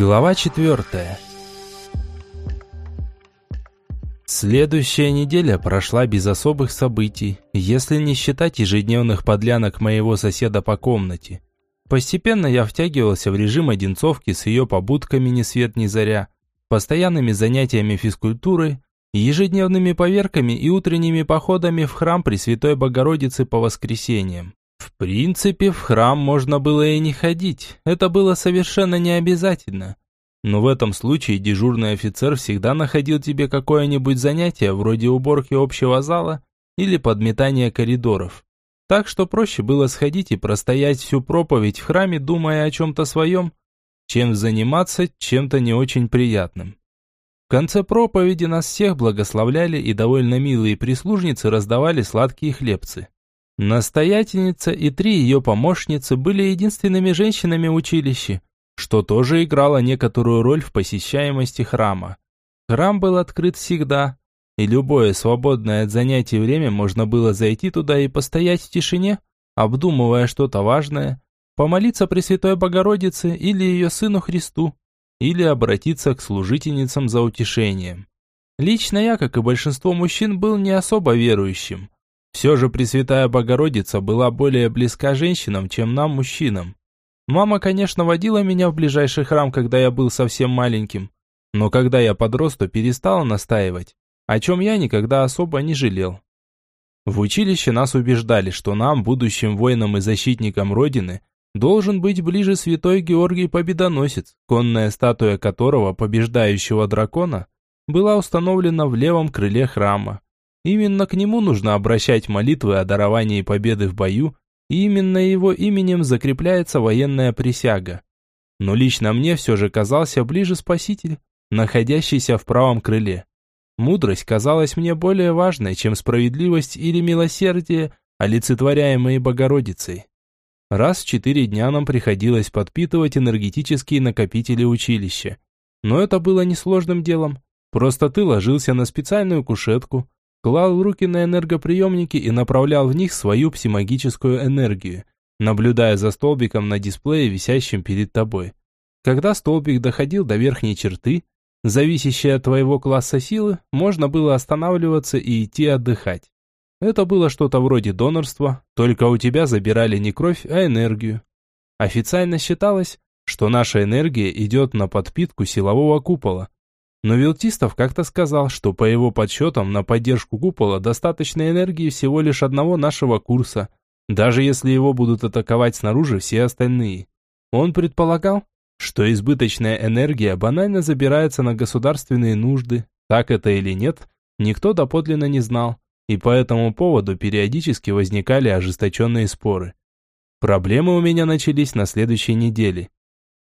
Глава четвертая. Следующая неделя прошла без особых событий, если не считать ежедневных подлянок моего соседа по комнате. Постепенно я втягивался в режим одинцовки с ее побудками ни свет ни заря, постоянными занятиями физкультурой, ежедневными поверками и утренними походами в храм Пресвятой Богородицы по воскресеньям. В принципе, в храм можно было и не ходить, это было совершенно не обязательно. Но в этом случае дежурный офицер всегда находил тебе какое-нибудь занятие вроде уборки общего зала или подметания коридоров. Так что проще было сходить и простоять всю проповедь в храме, думая о чем-то своем, чем заниматься чем-то не очень приятным. В конце проповеди нас всех благословляли и довольно милые прислужницы раздавали сладкие хлебцы. Настоятельница и три ее помощницы были единственными женщинами в училище, что тоже играло некоторую роль в посещаемости храма. Храм был открыт всегда, и любое свободное от занятий время можно было зайти туда и постоять в тишине, обдумывая что-то важное, помолиться Пресвятой Богородице или ее Сыну Христу, или обратиться к служительницам за утешением. Лично я, как и большинство мужчин, был не особо верующим, все же Пресвятая Богородица была более близка женщинам, чем нам, мужчинам. Мама, конечно, водила меня в ближайший храм, когда я был совсем маленьким. Но когда я подрос, то перестала настаивать, о чем я никогда особо не жалел. В училище нас убеждали, что нам, будущим воинам и защитникам Родины, должен быть ближе святой Георгий Победоносец, конная статуя которого, побеждающего дракона, была установлена в левом крыле храма. Именно к нему нужно обращать молитвы о даровании победы в бою, и именно его именем закрепляется военная присяга. Но лично мне все же казался ближе Спаситель, находящийся в правом крыле. Мудрость казалась мне более важной, чем справедливость или милосердие, олицетворяемые Богородицей. Раз в четыре дня нам приходилось подпитывать энергетические накопители училища. Но это было несложным делом. Просто ты ложился на специальную кушетку, клал руки на энергоприемники и направлял в них свою псимагическую энергию, наблюдая за столбиком на дисплее, висящем перед тобой. Когда столбик доходил до верхней черты, зависящей от твоего класса силы, можно было останавливаться и идти отдыхать. Это было что-то вроде донорства, только у тебя забирали не кровь, а энергию. Официально считалось, что наша энергия идет на подпитку силового купола, но Вилтистов как-то сказал, что по его подсчетам на поддержку купола достаточно энергии всего лишь одного нашего курса, даже если его будут атаковать снаружи все остальные. Он предполагал, что избыточная энергия банально забирается на государственные нужды, так это или нет, никто доподлинно не знал, и по этому поводу периодически возникали ожесточенные споры. Проблемы у меня начались на следующей неделе.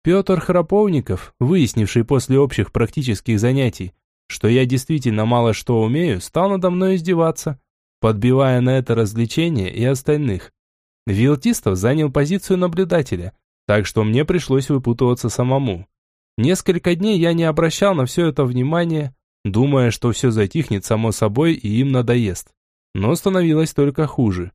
Петр Храповников, выяснивший после общих практических занятий, что я действительно мало что умею, стал надо мной издеваться, подбивая на это развлечение и остальных. Вилтистов занял позицию наблюдателя, так что мне пришлось выпутываться самому. Несколько дней я не обращал на все это внимания, думая, что все затихнет само собой и им надоест. Но становилось только хуже.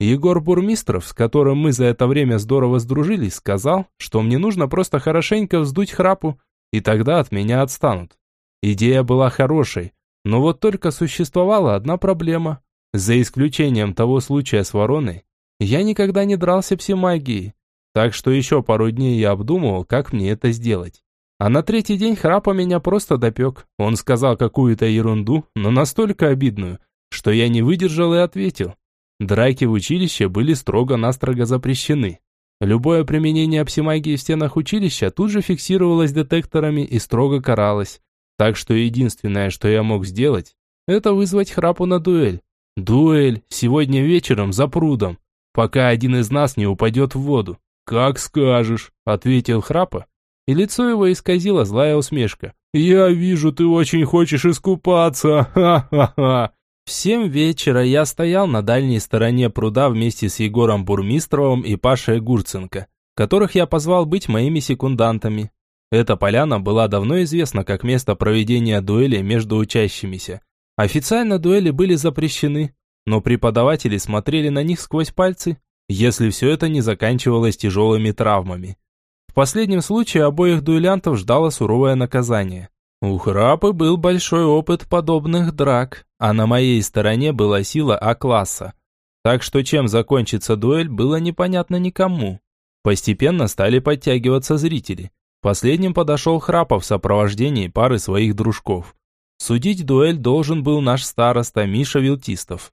Егор Бурмистров, с которым мы за это время здорово сдружились, сказал, что мне нужно просто хорошенько вздуть храпу, и тогда от меня отстанут. Идея была хорошей, но вот только существовала одна проблема. За исключением того случая с вороной, я никогда не дрался псимагией, так что еще пару дней я обдумывал, как мне это сделать. А на третий день храпа меня просто допек. Он сказал какую-то ерунду, но настолько обидную, что я не выдержал и ответил. Драки в училище были строго-настрого запрещены. Любое применение псимагии в стенах училища тут же фиксировалось детекторами и строго каралось. Так что единственное, что я мог сделать, это вызвать храпу на дуэль. Дуэль сегодня вечером за прудом, пока один из нас не упадет в воду. «Как скажешь», — ответил храпа, и лицо его исказило злая усмешка. «Я вижу, ты очень хочешь искупаться, ха-ха-ха!» В семь вечера я стоял на дальней стороне пруда вместе с Егором Бурмистровым и Пашей Гурценко, которых я позвал быть моими секундантами. Эта поляна была давно известна как место проведения дуэли между учащимися. Официально дуэли были запрещены, но преподаватели смотрели на них сквозь пальцы, если все это не заканчивалось тяжелыми травмами. В последнем случае обоих дуэлянтов ждало суровое наказание. У Храпы был большой опыт подобных драк, а на моей стороне была сила А-класса. Так что чем закончится дуэль, было непонятно никому. Постепенно стали подтягиваться зрители. Последним подошел Храпов в сопровождении пары своих дружков. Судить дуэль должен был наш староста Миша Вилтистов.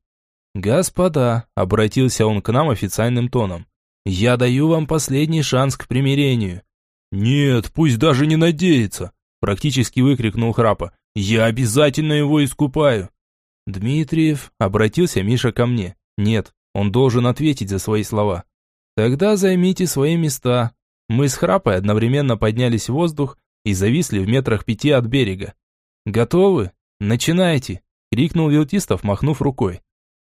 «Господа», — обратился он к нам официальным тоном, — «я даю вам последний шанс к примирению». «Нет, пусть даже не надеется», — практически выкрикнул Храпа. «Я обязательно его искупаю». «Дмитриев», — обратился Миша ко мне. «Нет, он должен ответить за свои слова». «Тогда займите свои места». Мы с Храпой одновременно поднялись в воздух и зависли в метрах пяти от берега. «Готовы? Начинайте!» – крикнул Вилтистов, махнув рукой.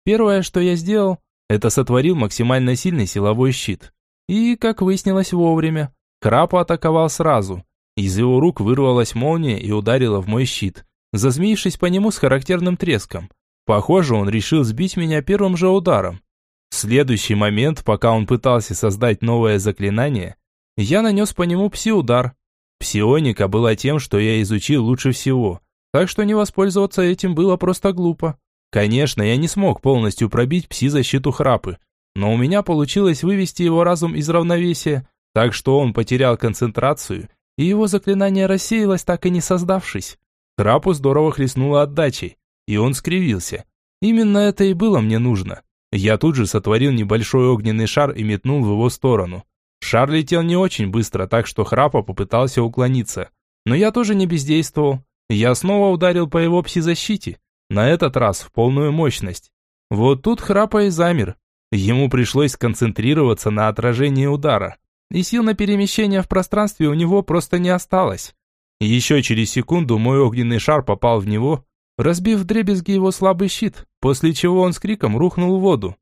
Первое, что я сделал, это сотворил максимально сильный силовой щит. И, как выяснилось вовремя, Крапа атаковал сразу. Из его рук вырвалась молния и ударила в мой щит, зазмеившись по нему с характерным треском. Похоже, он решил сбить меня первым же ударом. В следующий момент, пока он пытался создать новое заклинание, я нанес по нему пси-удар. Псионика была тем, что я изучил лучше всего, так что не воспользоваться этим было просто глупо. Конечно, я не смог полностью пробить пси-защиту храпы, но у меня получилось вывести его разум из равновесия, так что он потерял концентрацию, и его заклинание рассеялось, так и не создавшись. Храпу здорово хлестнуло отдачей, и он скривился. Именно это и было мне нужно. Я тут же сотворил небольшой огненный шар и метнул в его сторону. Шар летел не очень быстро, так что Храпа попытался уклониться. Но я тоже не бездействовал. Я снова ударил по его пси-защите, на этот раз в полную мощность. Вот тут храпа и замер. Ему пришлось сконцентрироваться на отражении удара, и сил на перемещение в пространстве у него просто не осталось. Еще через секунду мой огненный шар попал в него, разбив вдребезги его слабый щит, после чего он с криком рухнул в воду.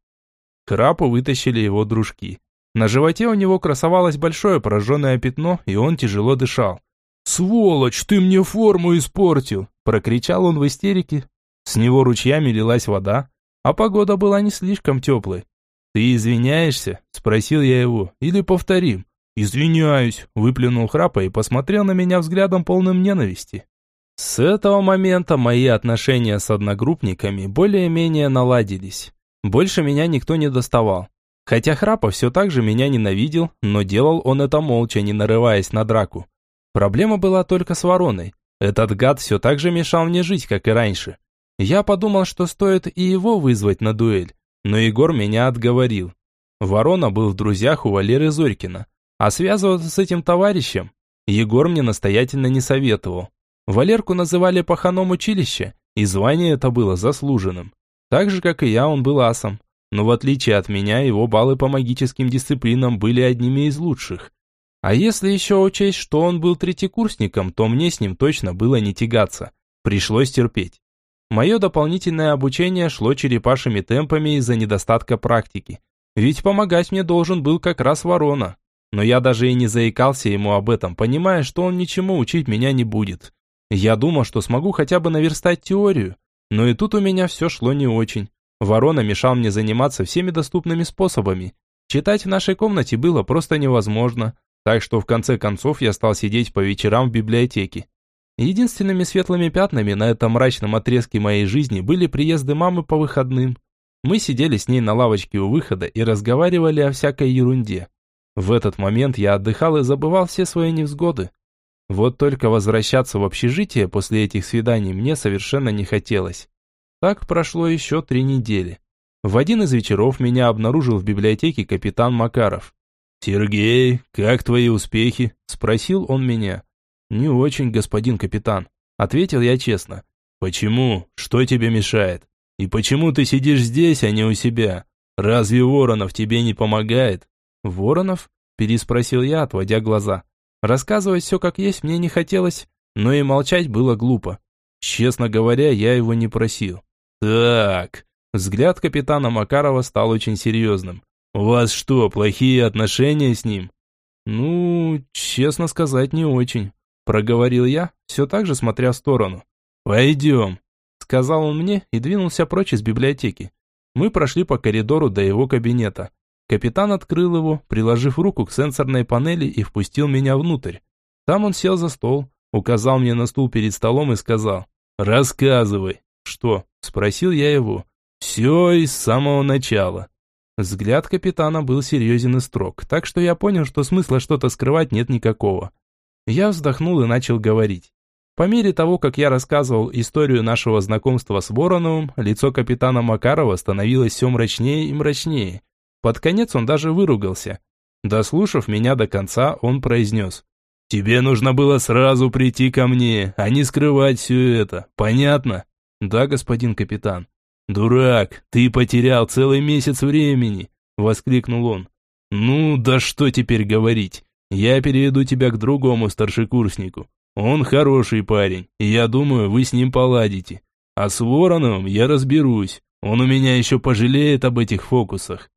Храпу вытащили его дружки. На животе у него красовалось большое пораженное пятно, и он тяжело дышал. «Сволочь, ты мне форму испортил!» – прокричал он в истерике. С него ручьями лилась вода, а погода была не слишком теплой. «Ты извиняешься?» – спросил я его. «Или повторим?» «Извиняюсь», – выплюнул храпа и посмотрел на меня взглядом полным ненависти. С этого момента мои отношения с одногруппниками более-менее наладились. Больше меня никто не доставал. Хотя Храпа все так же меня ненавидел, но делал он это молча, не нарываясь на драку. Проблема была только с вороной. Этот гад все так же мешал мне жить, как и раньше. Я подумал, что стоит и его вызвать на дуэль, но Егор меня отговорил. Ворона был в друзьях у Валеры Зорькина, а связываться с этим товарищем Егор мне настоятельно не советовал. Валерку называли паханом училища, и звание это было заслуженным. Так же, как и я, он был асом. Но в отличие от меня, его баллы по магическим дисциплинам были одними из лучших. А если еще учесть, что он был третьекурсником, то мне с ним точно было не тягаться. Пришлось терпеть. Мое дополнительное обучение шло черепашими темпами из-за недостатка практики. Ведь помогать мне должен был как раз ворона. Но я даже и не заикался ему об этом, понимая, что он ничему учить меня не будет. Я думал, что смогу хотя бы наверстать теорию. Но и тут у меня все шло не очень. Ворона мешал мне заниматься всеми доступными способами. Читать в нашей комнате было просто невозможно. Так что в конце концов я стал сидеть по вечерам в библиотеке. Единственными светлыми пятнами на этом мрачном отрезке моей жизни были приезды мамы по выходным. Мы сидели с ней на лавочке у выхода и разговаривали о всякой ерунде. В этот момент я отдыхал и забывал все свои невзгоды. Вот только возвращаться в общежитие после этих свиданий мне совершенно не хотелось. Так прошло еще три недели. В один из вечеров меня обнаружил в библиотеке капитан Макаров. «Сергей, как твои успехи?» – спросил он меня. «Не очень, господин капитан», – ответил я честно. «Почему? Что тебе мешает? И почему ты сидишь здесь, а не у себя? Разве Воронов тебе не помогает?» «Воронов?» – переспросил я, отводя глаза. Рассказывать все как есть мне не хотелось, но и молчать было глупо. Честно говоря, я его не просил. «Так...» Взгляд капитана Макарова стал очень серьезным. «У вас что, плохие отношения с ним?» «Ну, честно сказать, не очень», – проговорил я, все так же смотря в сторону. «Пойдем», – сказал он мне и двинулся прочь из библиотеки. Мы прошли по коридору до его кабинета. Капитан открыл его, приложив руку к сенсорной панели и впустил меня внутрь. Там он сел за стол, указал мне на стул перед столом и сказал «Рассказывай». «Что?» – спросил я его. «Все из самого начала». Взгляд капитана был серьезен и строг, так что я понял, что смысла что-то скрывать нет никакого. Я вздохнул и начал говорить. По мере того, как я рассказывал историю нашего знакомства с Вороновым, лицо капитана Макарова становилось все мрачнее и мрачнее. Под конец он даже выругался. Дослушав меня до конца, он произнес. «Тебе нужно было сразу прийти ко мне, а не скрывать все это. Понятно?» «Да, господин капитан». «Дурак, ты потерял целый месяц времени!» – воскликнул он. «Ну, да что теперь говорить? Я переведу тебя к другому старшекурснику. Он хороший парень, и я думаю, вы с ним поладите. А с Вороновым я разберусь. Он у меня еще пожалеет об этих фокусах».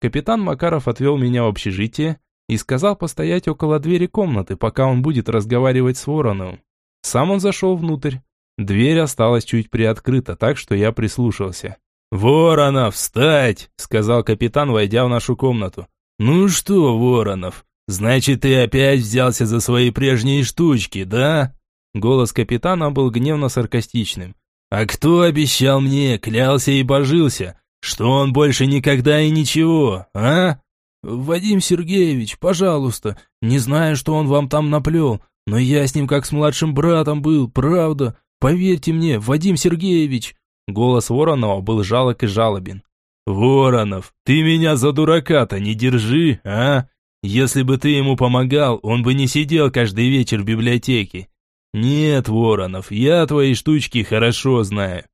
Капитан Макаров отвел меня в общежитие и сказал постоять около двери комнаты, пока он будет разговаривать с Вороновым. Сам он зашел внутрь. Дверь осталась чуть приоткрыта, так что я прислушался. «Воронов, встать!» – сказал капитан, войдя в нашу комнату. «Ну что, Воронов, значит, ты опять взялся за свои прежние штучки, да?» Голос капитана был гневно-саркастичным. «А кто обещал мне, клялся и божился, что он больше никогда и ничего, а?» «Вадим Сергеевич, пожалуйста, не знаю, что он вам там наплел, но я с ним как с младшим братом был, правда. «Поверьте мне, Вадим Сергеевич!» Голос Воронова был жалок и жалобен. «Воронов, ты меня за дурака-то не держи, а? Если бы ты ему помогал, он бы не сидел каждый вечер в библиотеке. Нет, Воронов, я твои штучки хорошо знаю».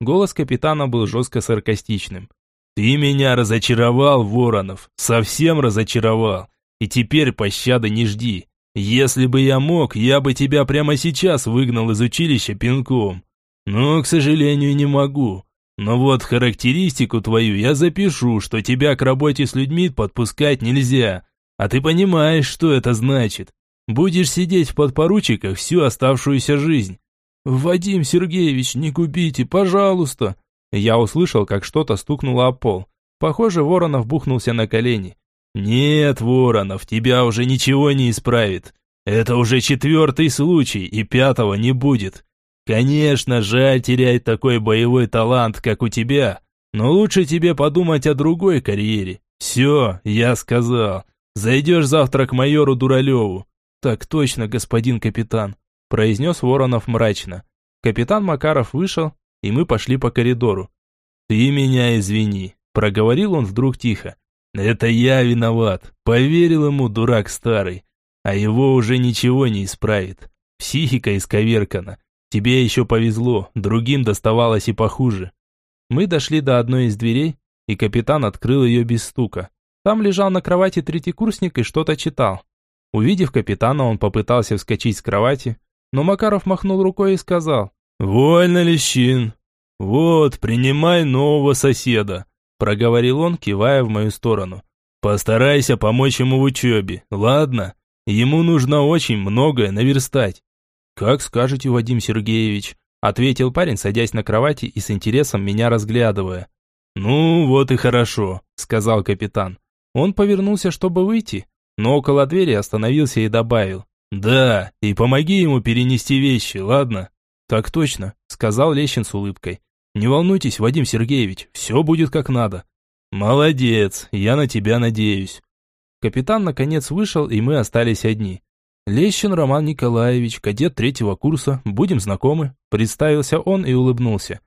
Голос капитана был жестко саркастичным. «Ты меня разочаровал, Воронов, совсем разочаровал, и теперь пощады не жди. Если бы я мог, я бы тебя прямо сейчас выгнал из училища пинком. Но, к сожалению, не могу. Но вот характеристику твою я запишу, что тебя к работе с людьми подпускать нельзя. А ты понимаешь, что это значит. Будешь сидеть в подпоручиках всю оставшуюся жизнь. Вадим Сергеевич, не губите, пожалуйста. Я услышал, как что-то стукнуло о пол. Похоже, Воронов бухнулся на колени. «Нет, Воронов, тебя уже ничего не исправит. Это уже четвертый случай, и пятого не будет. Конечно, жаль терять такой боевой талант, как у тебя, но лучше тебе подумать о другой карьере. Все, я сказал. Зайдешь завтра к майору Дуралеву». «Так точно, господин капитан», – произнес Воронов мрачно. Капитан Макаров вышел, и мы пошли по коридору. «Ты меня извини», – проговорил он вдруг тихо. Это я виноват. Поверил ему, дурак старый. А его уже ничего не исправит. Психика исковеркана. Тебе еще повезло, другим доставалось и похуже. Мы дошли до одной из дверей, и капитан открыл ее без стука. Там лежал на кровати третий курсник и что-то читал. Увидев капитана, он попытался вскочить с кровати, но Макаров махнул рукой и сказал «Вольно, Лещин. Вот, принимай нового соседа проговорил он, кивая в мою сторону. Постарайся помочь ему в учебе, ладно? Ему нужно очень многое наверстать. Как скажете, Вадим Сергеевич, ответил парень, садясь на кровати и с интересом меня разглядывая. Ну, вот и хорошо, сказал капитан. Он повернулся, чтобы выйти, но около двери остановился и добавил: "Да, и помоги ему перенести вещи, ладно?" "Так точно", сказал Лещин с улыбкой. Не волнуйтесь, Вадим Сергеевич, все будет как надо. Молодец, я на тебя надеюсь. Капитан наконец вышел, и мы остались одни. Лещин Роман Николаевич, кадет третьего курса, будем знакомы, представился он и улыбнулся.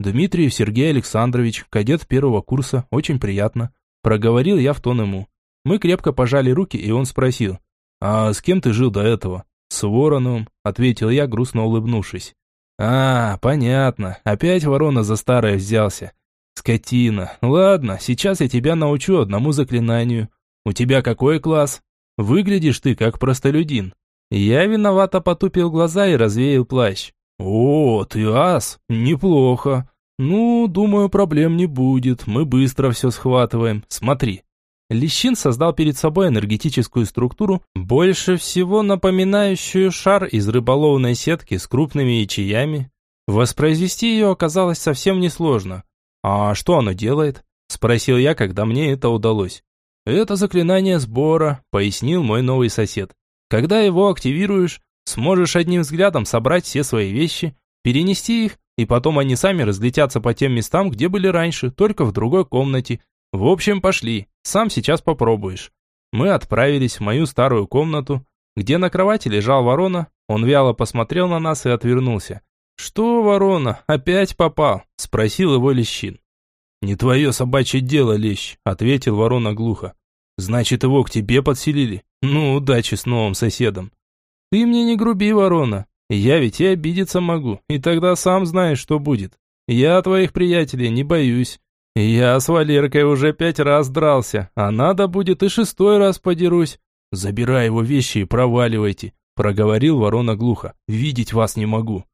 Дмитриев Сергей Александрович, кадет первого курса, очень приятно. Проговорил я в тон ему. Мы крепко пожали руки, и он спросил. «А с кем ты жил до этого?» «С Вороновым», — ответил я, грустно улыбнувшись. «А, понятно. Опять ворона за старое взялся. Скотина. Ладно, сейчас я тебя научу одному заклинанию. У тебя какой класс? Выглядишь ты как простолюдин». Я виновато потупил глаза и развеял плащ. «О, ты ас? Неплохо. Ну, думаю, проблем не будет. Мы быстро все схватываем. Смотри». Лещин создал перед собой энергетическую структуру, больше всего напоминающую шар из рыболовной сетки с крупными ячеями. Воспроизвести ее оказалось совсем несложно. «А что оно делает?» – спросил я, когда мне это удалось. «Это заклинание сбора», — пояснил мой новый сосед. «Когда его активируешь, сможешь одним взглядом собрать все свои вещи, перенести их, и потом они сами разлетятся по тем местам, где были раньше, только в другой комнате. В общем, пошли, сам сейчас попробуешь». Мы отправились в мою старую комнату, где на кровати лежал ворона, он вяло посмотрел на нас и отвернулся. «Что, ворона, опять попал?» – спросил его Лещин. «Не твое собачье дело, Лещ», – ответил ворона глухо. «Значит, его к тебе подселили? Ну, удачи с новым соседом». «Ты мне не груби, ворона. Я ведь и обидеться могу, и тогда сам знаешь, что будет. Я твоих приятелей не боюсь. Я с Валеркой уже пять раз дрался, а надо будет и шестой раз подерусь. Забирай его вещи и проваливайте», – проговорил ворона глухо. «Видеть вас не могу».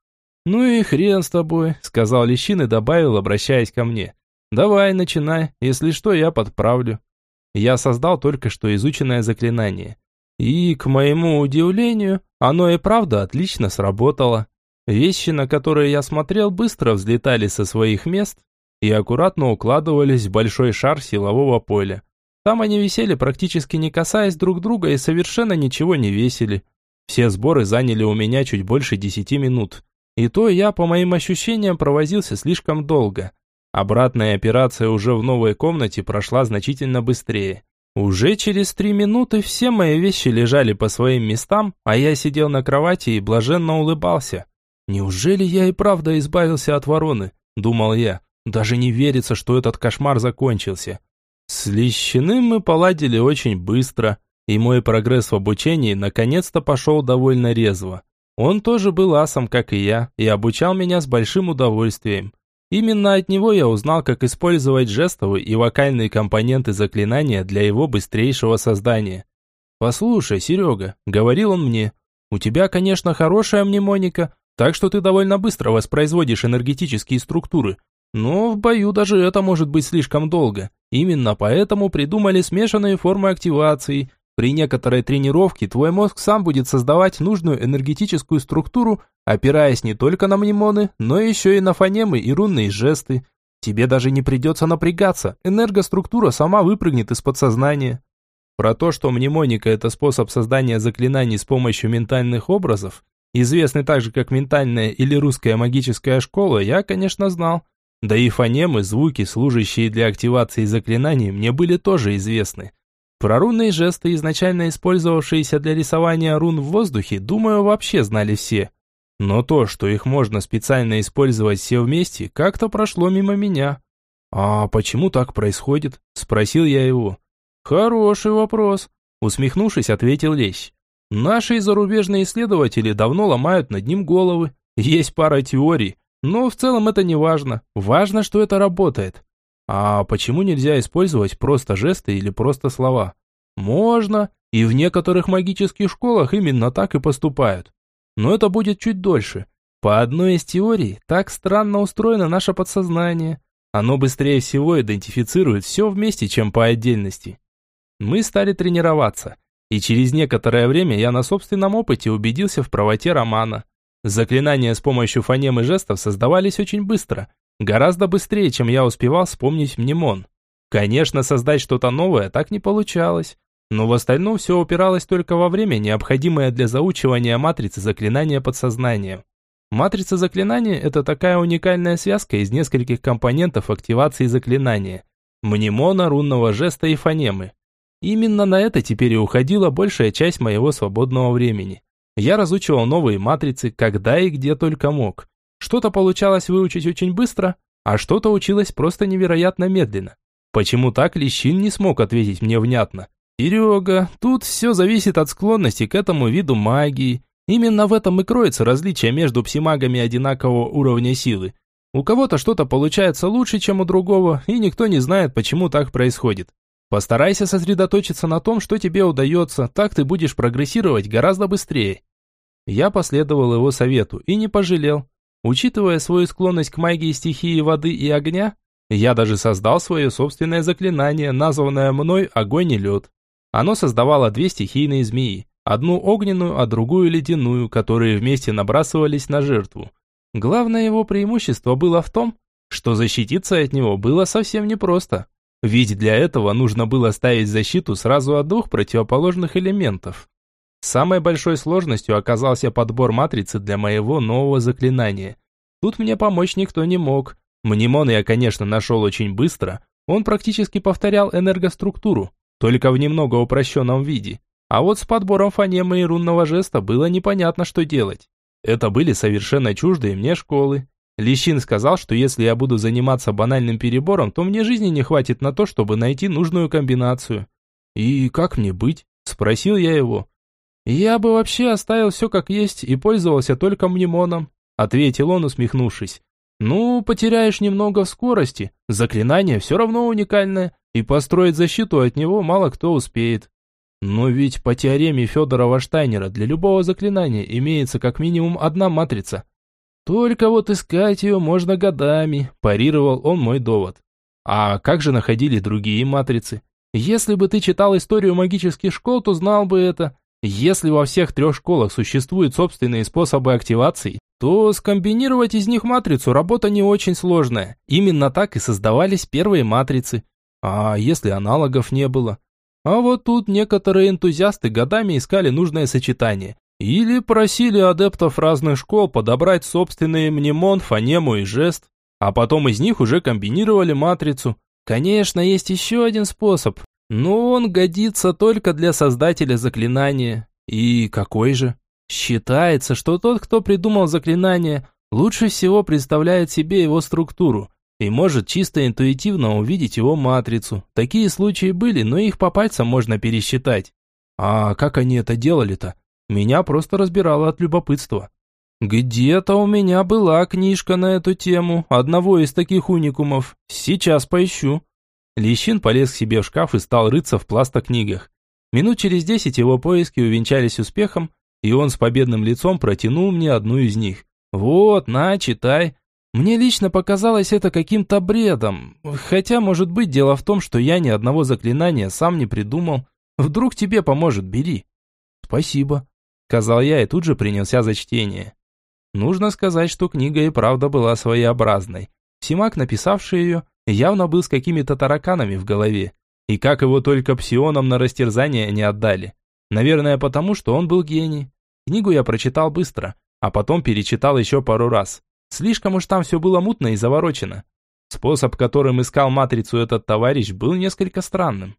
«Ну и хрен с тобой», — сказал Лещин и добавил, обращаясь ко мне. «Давай, начинай, если что, я подправлю». Я создал только что изученное заклинание. И, к моему удивлению, оно и правда отлично сработало. Вещи, на которые я смотрел, быстро взлетали со своих мест и аккуратно укладывались в большой шар силового поля. Там они висели практически не касаясь друг друга и совершенно ничего не весили. Все сборы заняли у меня чуть больше десяти минут. И то я, по моим ощущениям, провозился слишком долго. Обратная операция уже в новой комнате прошла значительно быстрее. Уже через три минуты все мои вещи лежали по своим местам, а я сидел на кровати и блаженно улыбался. «Неужели я и правда избавился от вороны?» – думал я. «Даже не верится, что этот кошмар закончился». С Лещиным мы поладили очень быстро, и мой прогресс в обучении наконец-то пошел довольно резво. Он тоже был асом, как и я, и обучал меня с большим удовольствием. Именно от него я узнал, как использовать жестовые и вокальные компоненты заклинания для его быстрейшего создания. «Послушай, Серега», — говорил он мне, — «у тебя, конечно, хорошая мнемоника, так что ты довольно быстро воспроизводишь энергетические структуры, но в бою даже это может быть слишком долго. Именно поэтому придумали смешанные формы активации, при некоторой тренировке твой мозг сам будет создавать нужную энергетическую структуру, опираясь не только на мнемоны, но еще и на фонемы и рунные жесты. Тебе даже не придется напрягаться, энергоструктура сама выпрыгнет из подсознания. Про то, что мнемоника – это способ создания заклинаний с помощью ментальных образов, известный также как ментальная или русская магическая школа, я, конечно, знал. Да и фонемы, звуки, служащие для активации заклинаний, мне были тоже известны. Про рунные жесты, изначально использовавшиеся для рисования рун в воздухе, думаю, вообще знали все. Но то, что их можно специально использовать все вместе, как-то прошло мимо меня. «А почему так происходит?» – спросил я его. «Хороший вопрос», – усмехнувшись, ответил Лещ. «Наши зарубежные исследователи давно ломают над ним головы. Есть пара теорий, но в целом это не важно. Важно, что это работает. А почему нельзя использовать просто жесты или просто слова? Можно, и в некоторых магических школах именно так и поступают. Но это будет чуть дольше. По одной из теорий, так странно устроено наше подсознание. Оно быстрее всего идентифицирует все вместе, чем по отдельности. Мы стали тренироваться, и через некоторое время я на собственном опыте убедился в правоте романа. Заклинания с помощью фонем и жестов создавались очень быстро, Гораздо быстрее, чем я успевал вспомнить мнемон. Конечно, создать что-то новое так не получалось. Но в остальном все упиралось только во время, необходимое для заучивания матрицы заклинания подсознания. Матрица заклинания – это такая уникальная связка из нескольких компонентов активации заклинания. Мнемона, рунного жеста и фонемы. Именно на это теперь и уходила большая часть моего свободного времени. Я разучивал новые матрицы, когда и где только мог. Что-то получалось выучить очень быстро, а что-то училось просто невероятно медленно. Почему так, Лещин не смог ответить мне внятно. Серега, тут все зависит от склонности к этому виду магии. Именно в этом и кроется различие между псимагами одинакового уровня силы. У кого-то что-то получается лучше, чем у другого, и никто не знает, почему так происходит. Постарайся сосредоточиться на том, что тебе удается, так ты будешь прогрессировать гораздо быстрее. Я последовал его совету и не пожалел. Учитывая свою склонность к магии стихии воды и огня, я даже создал свое собственное заклинание, названное мной «Огонь и лед». Оно создавало две стихийные змеи, одну огненную, а другую ледяную, которые вместе набрасывались на жертву. Главное его преимущество было в том, что защититься от него было совсем непросто. Ведь для этого нужно было ставить защиту сразу от двух противоположных элементов. Самой большой сложностью оказался подбор матрицы для моего нового заклинания. Тут мне помочь никто не мог. Мнемон я, конечно, нашел очень быстро. Он практически повторял энергоструктуру, только в немного упрощенном виде. А вот с подбором фонемы и рунного жеста было непонятно, что делать. Это были совершенно чуждые мне школы. Лещин сказал, что если я буду заниматься банальным перебором, то мне жизни не хватит на то, чтобы найти нужную комбинацию. «И как мне быть?» – спросил я его. «Я бы вообще оставил все как есть и пользовался только мнемоном», – ответил он, усмехнувшись. «Ну, потеряешь немного в скорости, заклинание все равно уникальное, и построить защиту от него мало кто успеет. Но ведь по теореме Федорова-Штайнера для любого заклинания имеется как минимум одна матрица. Только вот искать ее можно годами, парировал он мой довод. А как же находили другие матрицы? Если бы ты читал историю магических школ, то знал бы это. Если во всех трех школах существуют собственные способы активации, то скомбинировать из них матрицу работа не очень сложная. Именно так и создавались первые матрицы. А если аналогов не было? А вот тут некоторые энтузиасты годами искали нужное сочетание. Или просили адептов разных школ подобрать собственные мнемон, фонему и жест, а потом из них уже комбинировали матрицу. Конечно, есть еще один способ, но он годится только для создателя заклинания. И какой же? Считается, что тот, кто придумал заклинание, лучше всего представляет себе его структуру и может чисто интуитивно увидеть его матрицу. Такие случаи были, но их по пальцам можно пересчитать. А как они это делали-то? Меня просто разбирало от любопытства. Где-то у меня была книжка на эту тему, одного из таких уникумов. Сейчас поищу. Лещин полез к себе в шкаф и стал рыться в пластокнигах. Минут через десять его поиски увенчались успехом, и он с победным лицом протянул мне одну из них. «Вот, на, читай. Мне лично показалось это каким-то бредом. Хотя, может быть, дело в том, что я ни одного заклинания сам не придумал. Вдруг тебе поможет, бери». «Спасибо», — сказал я и тут же принялся за чтение. Нужно сказать, что книга и правда была своеобразной. Симак, написавший ее, явно был с какими-то тараканами в голове. И как его только псионам на растерзание не отдали. Наверное, потому что он был гений. Книгу я прочитал быстро, а потом перечитал еще пару раз. Слишком уж там все было мутно и заворочено. Способ, которым искал матрицу этот товарищ, был несколько странным.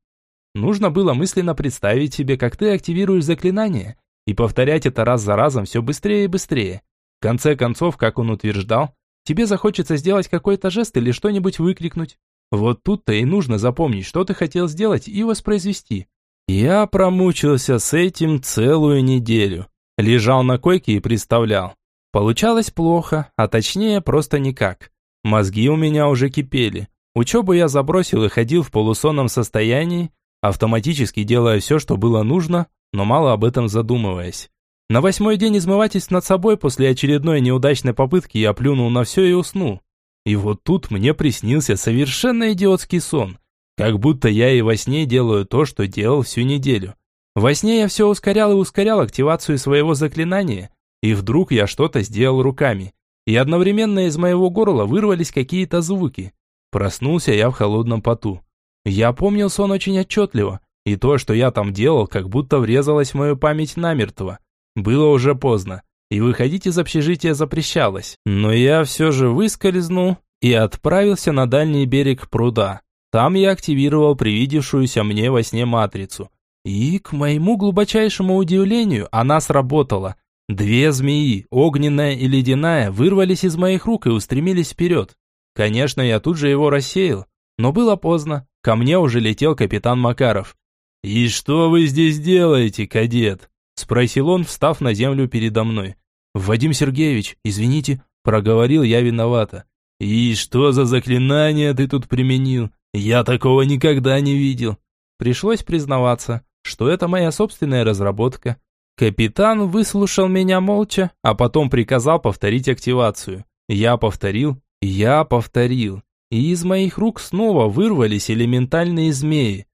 Нужно было мысленно представить себе, как ты активируешь заклинание, и повторять это раз за разом все быстрее и быстрее. В конце концов, как он утверждал, тебе захочется сделать какой-то жест или что-нибудь выкрикнуть. Вот тут-то и нужно запомнить, что ты хотел сделать и воспроизвести. Я промучился с этим целую неделю. Лежал на койке и представлял. Получалось плохо, а точнее просто никак. Мозги у меня уже кипели. Учебу я забросил и ходил в полусонном состоянии, автоматически делая все, что было нужно, но мало об этом задумываясь. На восьмой день измывательств над собой после очередной неудачной попытки я плюнул на все и уснул. И вот тут мне приснился совершенно идиотский сон. Как будто я и во сне делаю то, что делал всю неделю. Во сне я все ускорял и ускорял активацию своего заклинания, и вдруг я что-то сделал руками. И одновременно из моего горла вырвались какие-то звуки. Проснулся я в холодном поту. Я помнил сон очень отчетливо, и то, что я там делал, как будто врезалось в мою память намертво. Было уже поздно, и выходить из общежития запрещалось. Но я все же выскользнул и отправился на дальний берег пруда. Там я активировал привидевшуюся мне во сне матрицу. И, к моему глубочайшему удивлению, она сработала. Две змеи, огненная и ледяная, вырвались из моих рук и устремились вперед. Конечно, я тут же его рассеял, но было поздно. Ко мне уже летел капитан Макаров. «И что вы здесь делаете, кадет?» Спросил он, встав на землю передо мной. «Вадим Сергеевич, извините», проговорил я виновато. «И что за заклинание ты тут применил? Я такого никогда не видел». Пришлось признаваться, что это моя собственная разработка. Капитан выслушал меня молча, а потом приказал повторить активацию. Я повторил, я повторил, и из моих рук снова вырвались элементальные змеи.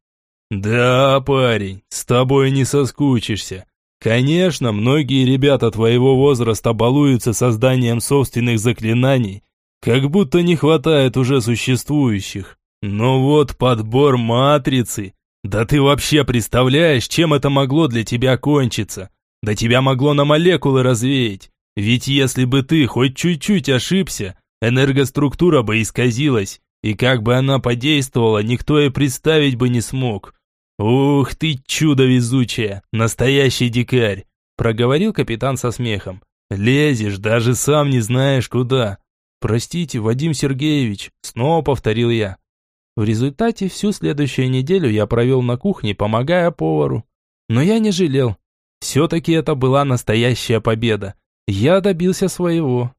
«Да, парень, с тобой не соскучишься. Конечно, многие ребята твоего возраста балуются созданием собственных заклинаний, как будто не хватает уже существующих. Но вот подбор матрицы. Да ты вообще представляешь, чем это могло для тебя кончиться? Да тебя могло на молекулы развеять. Ведь если бы ты хоть чуть-чуть ошибся, энергоструктура бы исказилась, и как бы она подействовала, никто и представить бы не смог. Ух ты, чудо везучее, настоящий дикарь, проговорил капитан со смехом. Лезешь, даже сам не знаешь куда. Простите, Вадим Сергеевич, снова повторил я. В результате всю следующую неделю я провел на кухне, помогая повару. Но я не жалел. Все-таки это была настоящая победа. Я добился своего.